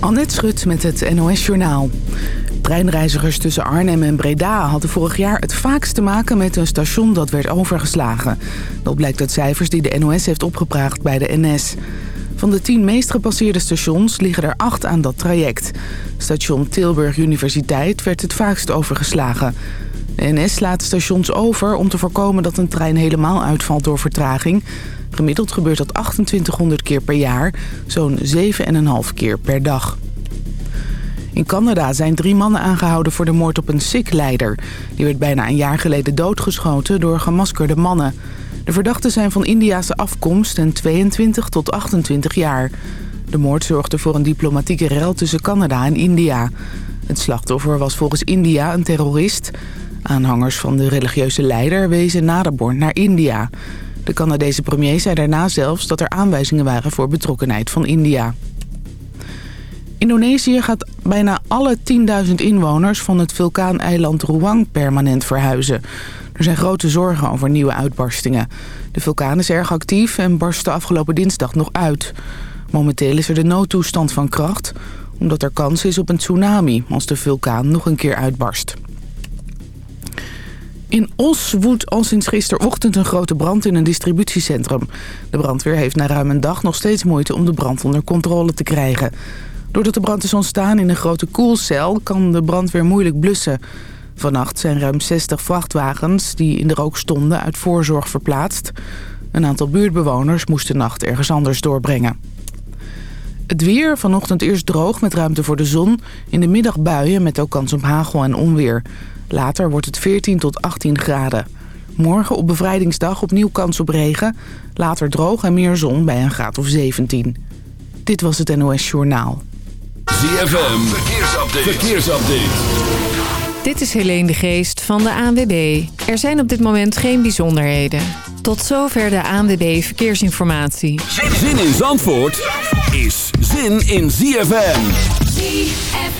Annette Schut met het NOS Journaal. Treinreizigers tussen Arnhem en Breda hadden vorig jaar het vaakst te maken met een station dat werd overgeslagen. Dat blijkt uit cijfers die de NOS heeft opgepraagd bij de NS. Van de tien meest gepasseerde stations liggen er acht aan dat traject. Station Tilburg Universiteit werd het vaakst overgeslagen. De NS slaat stations over om te voorkomen dat een trein helemaal uitvalt door vertraging. Gemiddeld gebeurt dat 2800 keer per jaar, zo'n 7,5 keer per dag. In Canada zijn drie mannen aangehouden voor de moord op een Sikh-leider. Die werd bijna een jaar geleden doodgeschoten door gemaskerde mannen. De verdachten zijn van Indiase afkomst en 22 tot 28 jaar. De moord zorgde voor een diplomatieke rel tussen Canada en India. Het slachtoffer was volgens India een terrorist. Aanhangers van de religieuze leider wezen Naderborn naar India. De Canadese premier zei daarna zelfs dat er aanwijzingen waren voor betrokkenheid van India. Indonesië gaat bijna alle 10.000 inwoners van het vulkaaneiland Ruang permanent verhuizen. Er zijn grote zorgen over nieuwe uitbarstingen. De vulkaan is erg actief en barstte afgelopen dinsdag nog uit. Momenteel is er de noodtoestand van kracht... omdat er kans is op een tsunami als de vulkaan nog een keer uitbarst. In Os woedt al sinds gisterochtend een grote brand in een distributiecentrum. De brandweer heeft na ruim een dag nog steeds moeite om de brand onder controle te krijgen. Doordat de brand is ontstaan in een grote koelcel kan de brandweer moeilijk blussen. Vannacht zijn ruim 60 vrachtwagens die in de rook stonden uit voorzorg verplaatst. Een aantal buurtbewoners moesten de nacht ergens anders doorbrengen. Het weer, vanochtend eerst droog met ruimte voor de zon. In de middag buien met ook kans op hagel en onweer. Later wordt het 14 tot 18 graden. Morgen op bevrijdingsdag opnieuw kans op regen. Later droog en meer zon bij een graad of 17. Dit was het NOS Journaal. ZFM, verkeersupdate. verkeersupdate. Dit is Helene de Geest van de ANWB. Er zijn op dit moment geen bijzonderheden. Tot zover de ANWB Verkeersinformatie. Zin in Zandvoort is zin in ZFM. ZFM.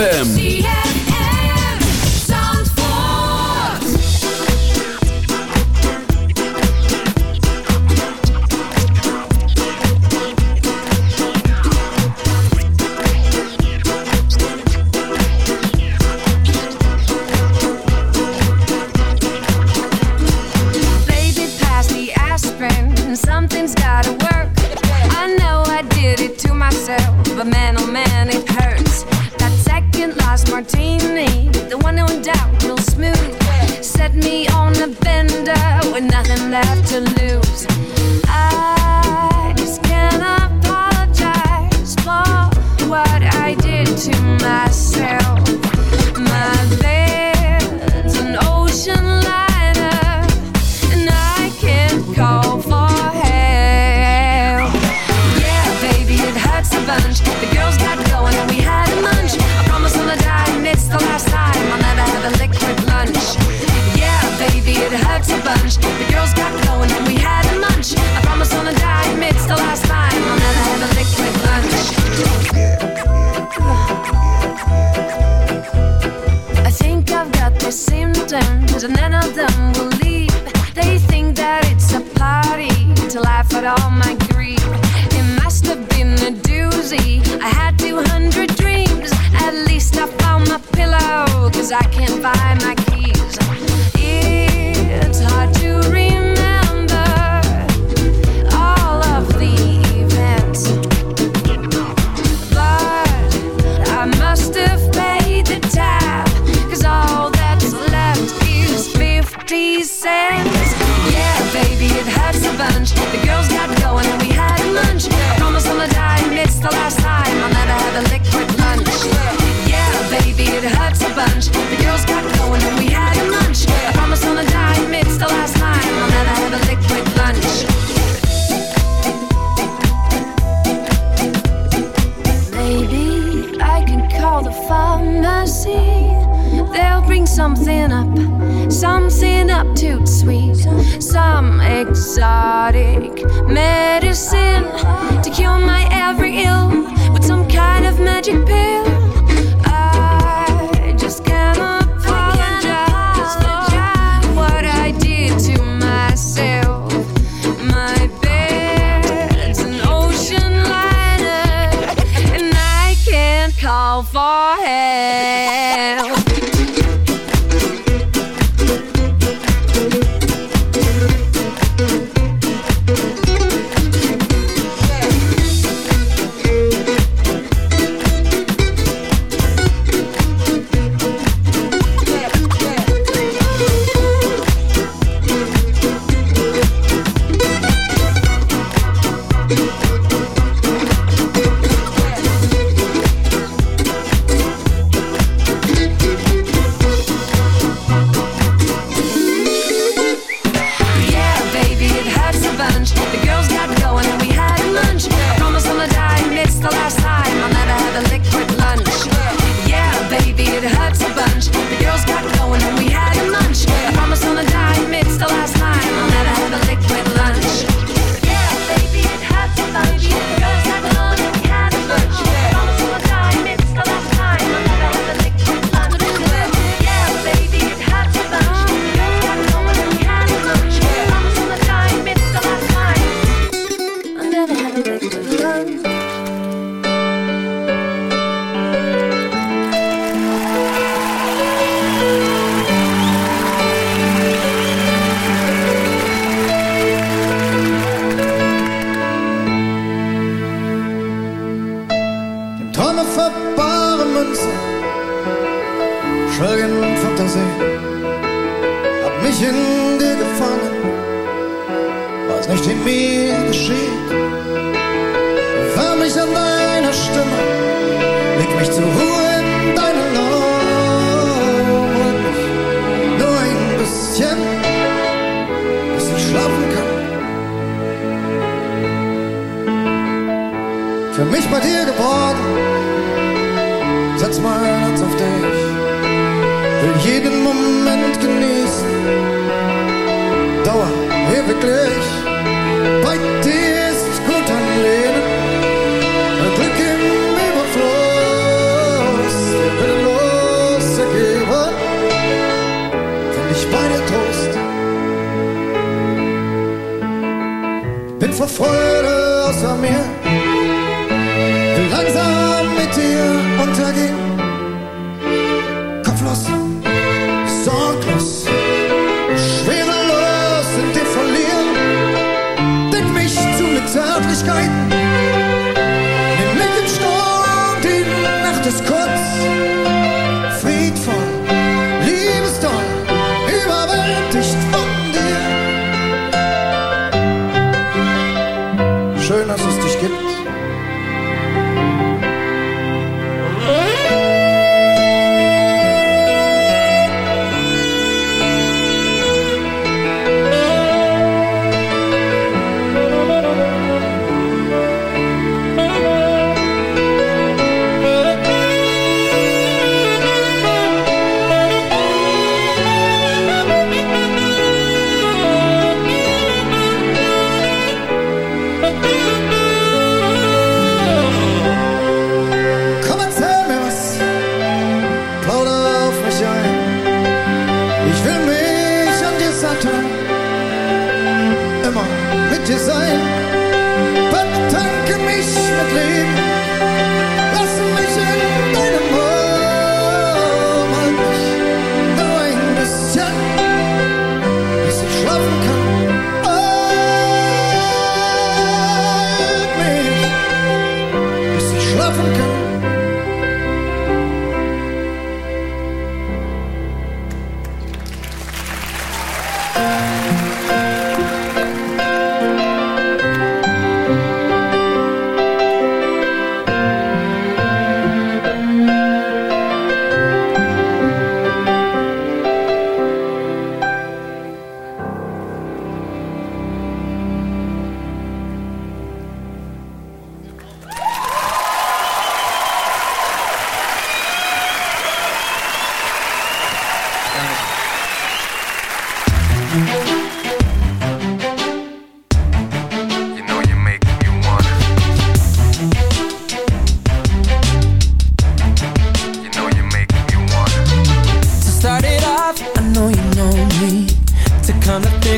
ZFM. lunch. The girls got going and we had a lunch. I promise I'ma die and it's the last time I'll never have a liquid lunch. Yeah, baby, it hurts a bunch. The girls got going and we had a lunch. I promise I'ma die and it's the last time I'll never have a liquid lunch. Maybe I can call the pharmacy. They'll bring something up, something up too sweet exotic medicine to cure my every ill.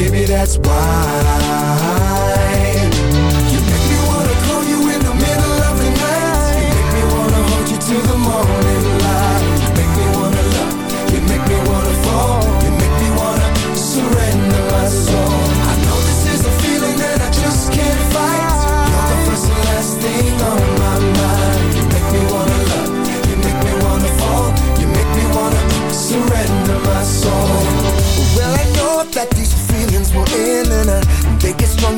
Maybe that's why.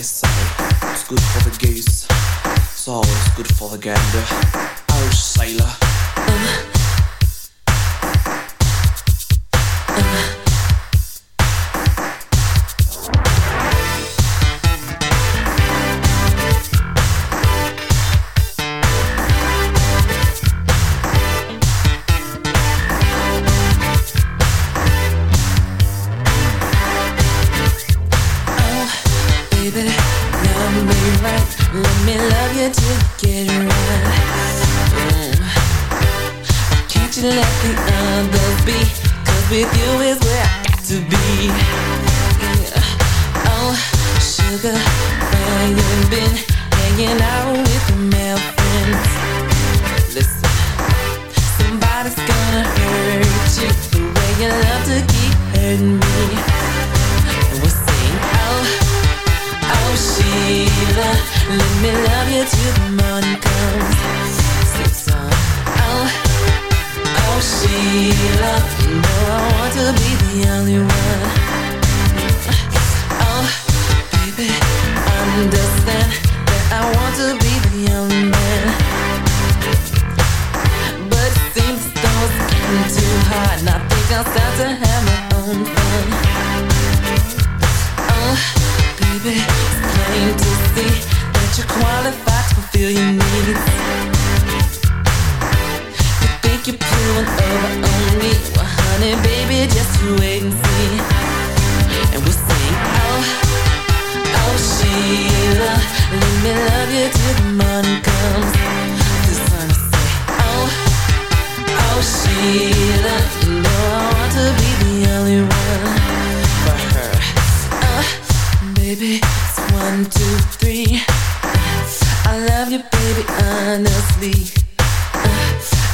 my soul is good for the geese. It's always good for the gander. Irish sailor.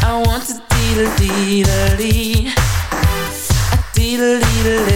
I want to deedle deedle dee, a deedle deedle